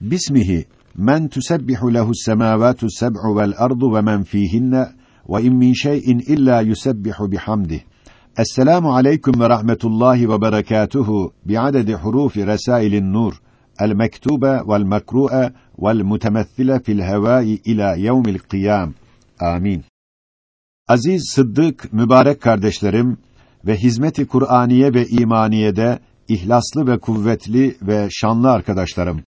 Bismihi men tusebbihu lehu's semavatu seb'u vel ardu ve men fihinne ve in min şey'in illa yusebbihu bihamdih. Esselamu aleyküm ve rahmetullahi ve berekatuhu bi'adedi hurufi resailin nur el mektube vel mekru'e vel mutemessile fil hevai ila yevmil kıyam. Amin. Aziz Sıddık mübarek kardeşlerim ve hizmeti Kur'aniye ve imaniyede ihlaslı ve kuvvetli ve şanlı arkadaşlarım.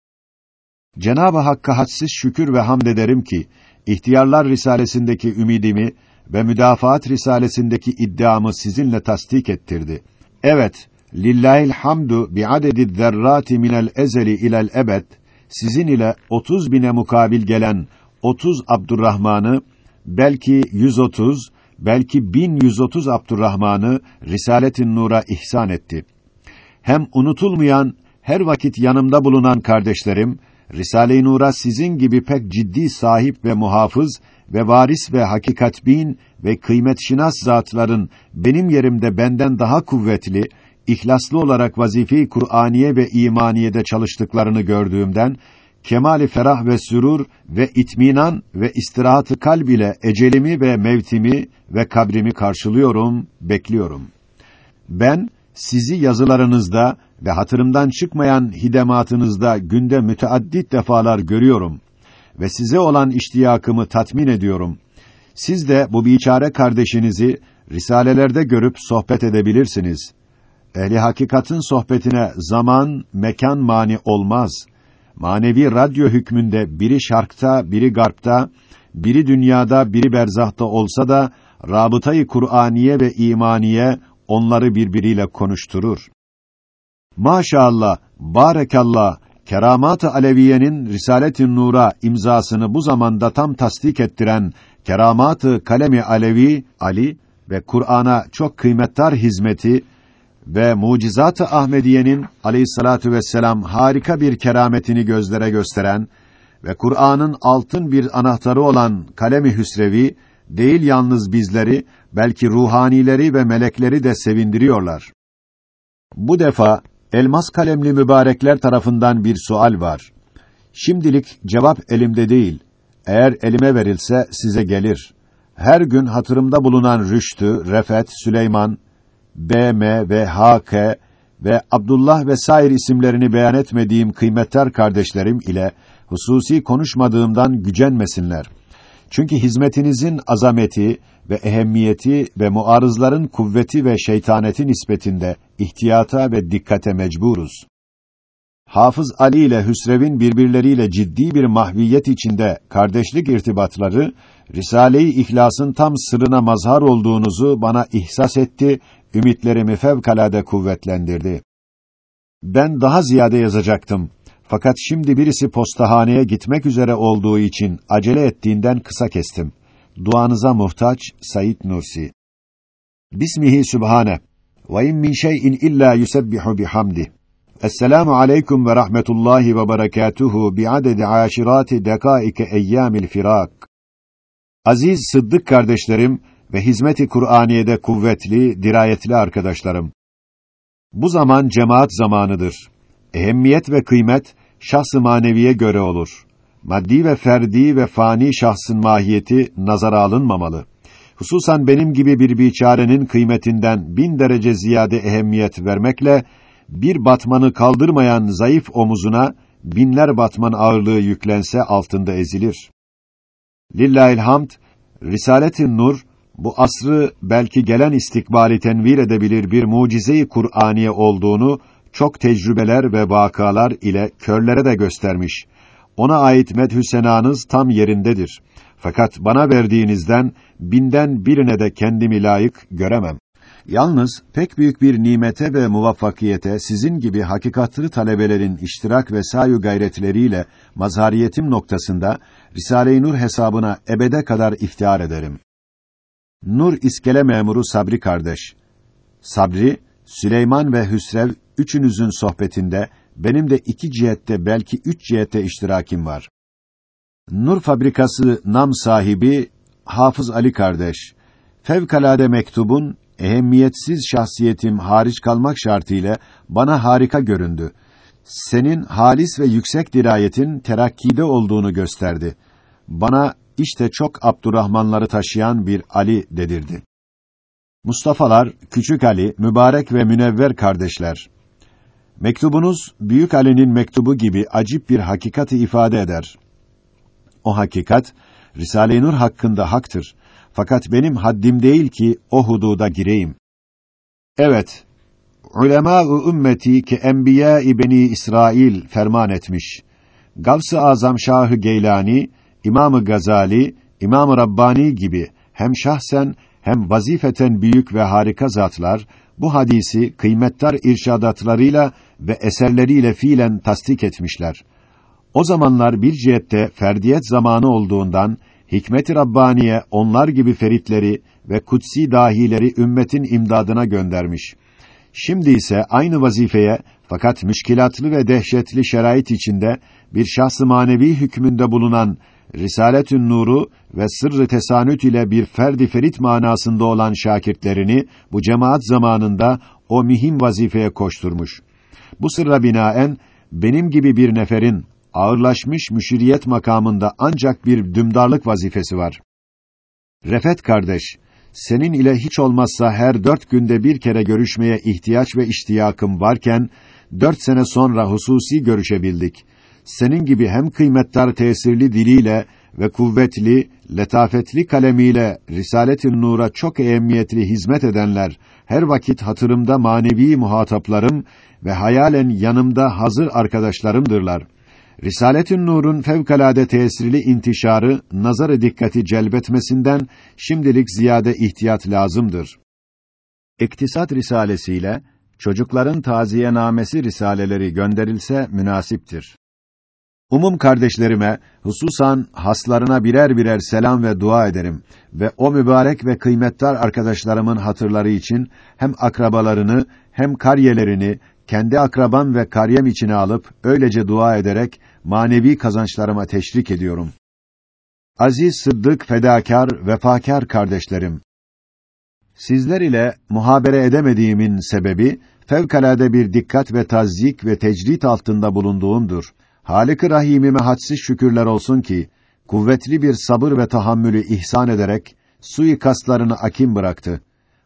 Cenab-ı Hakk'a hadsiz şükür ve hamd ederim ki İhtiyarlar Risalesindeki ümidimi ve Müdafaat Risalesindeki iddiamı sizinle tasdik ettirdi. Evet, lillahil hamdu bi adedi zerrati minel ezeli ilel ebed sizin ile 30 bine mukabil gelen 30 Abdurrahman'ı belki 130 belki 1130 Abdurrahman'ı Risaletin Nur'a ihsan etti. Hem unutulmayan her vakit yanımda bulunan kardeşlerim Risale-i Nur'a sizin gibi pek ciddi sahip ve muhafız ve varis ve hakikatbin ve kıymet şinas zatların benim yerimde benden daha kuvvetli, ihlaslı olarak vazife-i Kur'aniye ve imaniyede çalıştıklarını gördüğümden kemali ferah ve sürur ve itminan ve istirahatı kalb ile ecelimi ve mevtimi ve kabrimi karşılıyorum, bekliyorum. Ben sizi yazılarınızda ve hatırımdan çıkmayan hidematınızda günde müteaddit defalar görüyorum ve size olan iştiyakımı tatmin ediyorum. Siz de bu biçare kardeşinizi risalelerde görüp sohbet edebilirsiniz. Ehli hakikatın sohbetine zaman, mekan mani olmaz. Manevi radyo hükmünde biri şarkta, biri garpta, biri dünyada, biri berzahta olsa da rabıtayı Kur'aniye ve imaniye onları birbiriyle konuşturur. Maşallah, barekallah, Keramat-ı Aleviye'nin Risalet-i Nur'a imzasını bu zamanda tam tasdik ettiren Keramat-ı Kalemi Alevi Ali ve Kur'an'a çok kıymetdar hizmeti ve Mucizat-ı Ahmediye'nin Aleyhissalatu vesselam harika bir kerametini gözlere gösteren ve Kur'an'ın altın bir anahtarı olan Kalemi Hüsrevi değil yalnız bizleri belki ruhanileri ve melekleri de sevindiriyorlar. Bu defa elmas kalemli mübarekler tarafından bir sual var. Şimdilik cevap elimde değil. Eğer elime verilse size gelir. Her gün hatırımda bulunan Rüştü, Refet, Süleyman, BM ve HK ve Abdullah ve sair isimlerini beyan etmediğim kıymetler kardeşlerim ile hususi konuşmadığımdan gücenmesinler. Çünkü hizmetinizin azameti ve ehemmiyeti ve muarızların kuvveti ve şeytaneti nispetinde ihtiyata ve dikkate mecburuz. Hafız Ali ile Hüsrev'in birbirleriyle ciddi bir mahviyet içinde kardeşlik irtibatları Risale-i İhlas'ın tam sırrına mazhar olduğunuzu bana ihsas etti, ümitlerimi fevkalade kuvvetlendirdi. Ben daha ziyade yazacaktım. Fakat şimdi birisi postahaneye gitmek üzere olduğu için acele ettiğinden kısa kestim. Duanıza muhtaç Said Nursi. Bismihi Sübhane. Ve in min şey'in illa yusebbihu bihamdi. Esselamu aleyküm ve rahmetullahi ve berekatuhu bi'adedi aşirati dekaike eyyamil firak. Aziz Sıddık kardeşlerim ve hizmeti Kur'aniye'de kuvvetli, dirayetli arkadaşlarım. Bu zaman cemaat zamanıdır. Ehemmiyet ve kıymet şahs-ı maneviye göre olur. Maddi ve ferdi ve fani şahsın mahiyeti nazara alınmamalı. Hususan benim gibi bir biçarenin kıymetinden bin derece ziyade ehemmiyet vermekle, bir batmanı kaldırmayan zayıf omuzuna, binler batman ağırlığı yüklense altında ezilir. Lillahil hamd, Risalet-i Nur, bu asrı belki gelen istikbali tenvir edebilir bir mucize-i Kur'aniye olduğunu çok tecrübeler ve vakalar ile körlere de göstermiş. Ona ait medhü senanız tam yerindedir. Fakat bana verdiğinizden binden birine de kendimi layık göremem. Yalnız pek büyük bir nimete ve muvaffakiyete sizin gibi hakikatlı talebelerin iştirak ve sayu gayretleriyle mazhariyetim noktasında Risale-i Nur hesabına ebede kadar iftihar ederim. Nur iskele memuru Sabri kardeş. Sabri, Süleyman ve Hüsrev üçünüzün sohbetinde benim de iki cihette belki üç cihette iştirakim var. Nur fabrikası nam sahibi Hafız Ali kardeş. Fevkalade mektubun ehemmiyetsiz şahsiyetim hariç kalmak şartıyla bana harika göründü. senin halis ve yüksek dirayetin terakkide olduğunu gösterdi. Bana işte çok Abdurrahmanları taşıyan bir Ali dedirdi. Mustafa'lar, Küçük Ali, Mübarek ve Münevver kardeşler. Mektubunuz, Büyük Ali'nin mektubu gibi acip bir hakikati ifade eder. O hakikat, Risale-i Nur hakkında haktır. Fakat benim haddim değil ki o hududa gireyim. Evet, ulema-ı ümmeti ki enbiya-i beni İsrail ferman etmiş. Gavs-ı Azam Şahı Geylani, İmam-ı Gazali, İmam-ı Rabbani gibi hem şahsen hem vazifeten büyük ve harika zatlar bu hadisi kıymettar irşadatlarıyla ve eserleriyle fiilen tasdik etmişler. O zamanlar bir cihette ferdiyet zamanı olduğundan hikmet-i rabbaniye onlar gibi feritleri ve kutsi dahileri ümmetin imdadına göndermiş. Şimdi ise aynı vazifeye fakat müşkilatlı ve dehşetli şerait içinde bir şahs-ı manevi hükmünde bulunan Risaletün Nuru ve sırrı tesanüt ile bir ferdi ferit manasında olan şakirtlerini bu cemaat zamanında o mühim vazifeye koşturmuş. Bu sırra binaen benim gibi bir neferin ağırlaşmış müşiriyet makamında ancak bir dümdarlık vazifesi var. Refet kardeş, senin ile hiç olmazsa her dört günde bir kere görüşmeye ihtiyaç ve iştiyakım varken, dört sene sonra hususi görüşebildik. Senin gibi hem kıymetdar tesirli diliyle ve kuvvetli, letafetli kalemiyle Risalet-i Nur'a çok ehemmiyetli hizmet edenler, her vakit hatırımda manevi muhataplarım ve hayalen yanımda hazır arkadaşlarımdırlar. Risaletün Nur'un fevkalade tesirli intişarı, nazarı dikkati celbetmesinden şimdilik ziyade ihtiyat lazımdır. İktisat risalesiyle çocukların taziyenamesi risaleleri gönderilse münasiptir. Umum kardeşlerime, hususan haslarına birer birer selam ve dua ederim ve o mübarek ve kıymetdar arkadaşlarımın hatırları için hem akrabalarını hem kariyelerini kendi akrabam ve kariyem içine alıp öylece dua ederek manevi kazançlarıma teşrik ediyorum. Aziz, sıddık, fedakar, vefakar kardeşlerim. Sizler ile muhabere edemediğimin sebebi fevkalade bir dikkat ve tazzik ve tecrit altında bulunduğumdur. Halik-i Rahimime hadsiz şükürler olsun ki kuvvetli bir sabır ve tahammülü ihsan ederek suikastlarını akim bıraktı.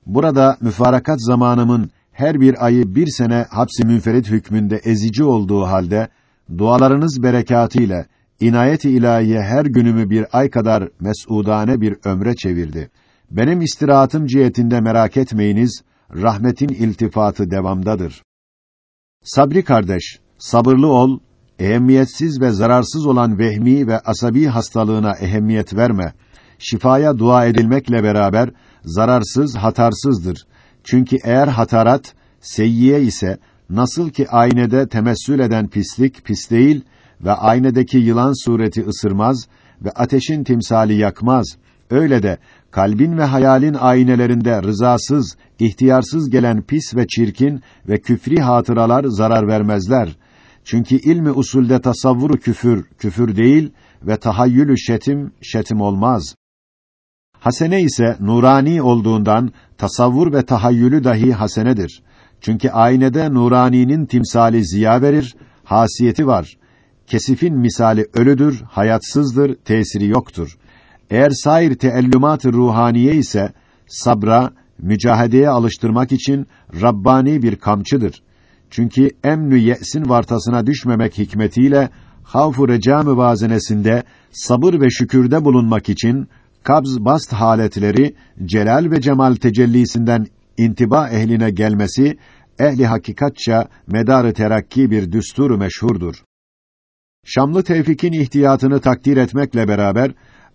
Burada müfarakat zamanımın her bir ayı bir sene hapsi münferit hükmünde ezici olduğu halde dualarınız berekatıyla inayet-i ilahiye her günümü bir ay kadar mes'udane bir ömre çevirdi. Benim istirahatım cihetinde merak etmeyiniz, rahmetin iltifatı devamdadır. Sabri kardeş, sabırlı ol, ehemmiyetsiz ve zararsız olan vehmi ve asabi hastalığına ehemmiyet verme. Şifaya dua edilmekle beraber zararsız, hatarsızdır. Çünkü eğer hatarat seyyiye ise nasıl ki aynede temessül eden pislik pis değil ve aynedeki yılan sureti ısırmaz ve ateşin timsali yakmaz. Öyle de kalbin ve hayalin aynelerinde rızasız, ihtiyarsız gelen pis ve çirkin ve küfri hatıralar zarar vermezler. Çünkü ilmi usulde tasavvuru küfür, küfür değil ve tahayyülü şetim, şetim olmaz. Hasene ise nurani olduğundan tasavvur ve tahayyülü dahi hasenedir. Çünkü aynede nuraninin timsali ziya verir, hasiyeti var. Kesifin misali ölüdür, hayatsızdır, tesiri yoktur. Eğer sair teellümat-ı ruhaniye ise sabra, mücahedeye alıştırmak için Rabbani bir kamçıdır. Çünkü emnü ye'sin vartasına düşmemek hikmetiyle havf-u reca müvazenesinde sabır ve şükürde bulunmak için kabz bast haletleri celal ve cemal tecellisinden intiba ehline gelmesi ehli hakikatça medarı terakki bir düsturu meşhurdur. Şamlı Tevfik'in ihtiyatını takdir etmekle beraber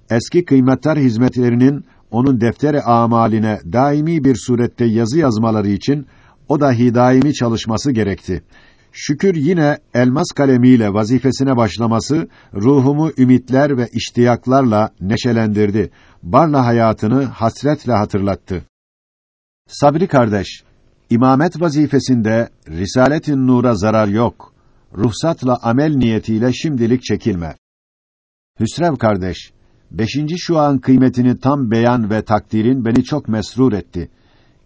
eski kıymetler hizmetlerinin onun deftere amaline daimi bir surette yazı yazmaları için o da daimi çalışması gerekti. Şükür yine elmas kalemiyle vazifesine başlaması ruhumu ümitler ve iştiyaklarla neşelendirdi. Barla hayatını hasretle hatırlattı. Sabri kardeş, imamet vazifesinde Risalet-i Nur'a zarar yok. Ruhsatla amel niyetiyle şimdilik çekilme. Hüsrev kardeş, beşinci şu an kıymetini tam beyan ve takdirin beni çok mesrur etti.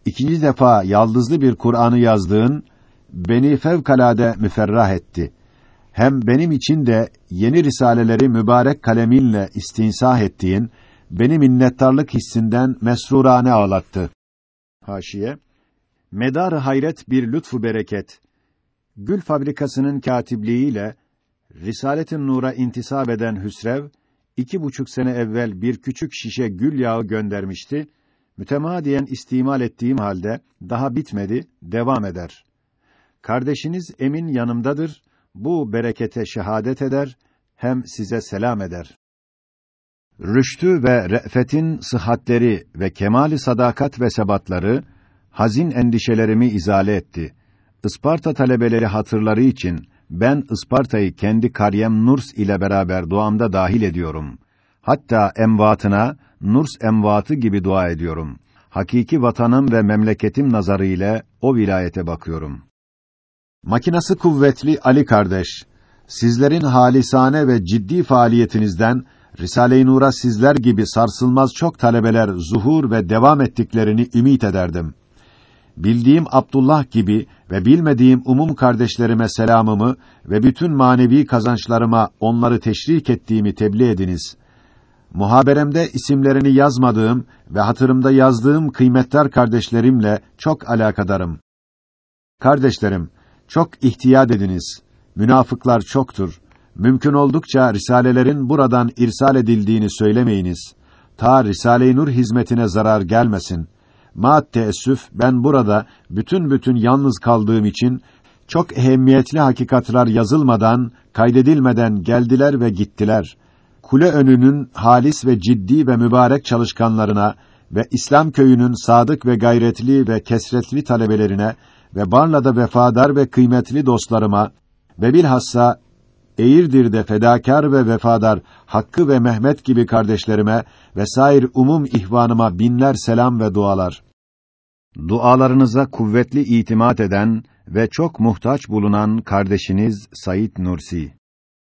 İkinci defa yaldızlı bir Kur'an'ı yazdığın beni fevkalade müferrah etti. Hem benim için de yeni risaleleri mübarek kaleminle istinsah ettiğin, beni minnettarlık hissinden mesrurane ağlattı. Haşiye Medar hayret bir lütfu bereket. Gül fabrikasının katipliğiyle Risalet-i Nur'a intisap eden Hüsrev, iki buçuk sene evvel bir küçük şişe gül yağı göndermişti. Mütemadiyen istimal ettiğim halde daha bitmedi, devam eder. Kardeşiniz Emin yanımdadır. Bu berekete şehadet eder, hem size selam eder. Rüştü ve re'fetin sıhhatleri ve kemali sadakat ve sebatları hazin endişelerimi izale etti. Isparta talebeleri hatırları için ben Isparta'yı kendi Karyem Nurs ile beraber duamda dahil ediyorum. Hatta emvatına Nurs emvatı gibi dua ediyorum. Hakiki vatanım ve memleketim nazarı ile o vilayete bakıyorum. Makinası kuvvetli Ali kardeş, sizlerin halisane ve ciddi faaliyetinizden Risale-i Nur'a sizler gibi sarsılmaz çok talebeler zuhur ve devam ettiklerini ümit ederdim bildiğim Abdullah gibi ve bilmediğim umum kardeşlerime selamımı ve bütün manevi kazançlarıma onları teşrik ettiğimi tebliğ ediniz. Muhaberemde isimlerini yazmadığım ve hatırımda yazdığım kıymetler kardeşlerimle çok alakadarım. Kardeşlerim, çok ihtiyat ediniz. Münafıklar çoktur. Mümkün oldukça risalelerin buradan irsal edildiğini söylemeyiniz. Ta Risale-i Nur hizmetine zarar gelmesin.'' Ma teessüf ben burada bütün bütün yalnız kaldığım için çok ehemmiyetli hakikatlar yazılmadan, kaydedilmeden geldiler ve gittiler. Kule önünün halis ve ciddi ve mübarek çalışkanlarına ve İslam köyünün sadık ve gayretli ve kesretli talebelerine ve Barla'da vefadar ve kıymetli dostlarıma ve bilhassa Eğirdir'de fedakar ve vefadar Hakkı ve Mehmet gibi kardeşlerime ve sair umum ihvanıma binler selam ve dualar. Dualarınıza kuvvetli itimat eden ve çok muhtaç bulunan kardeşiniz Sayit Nursi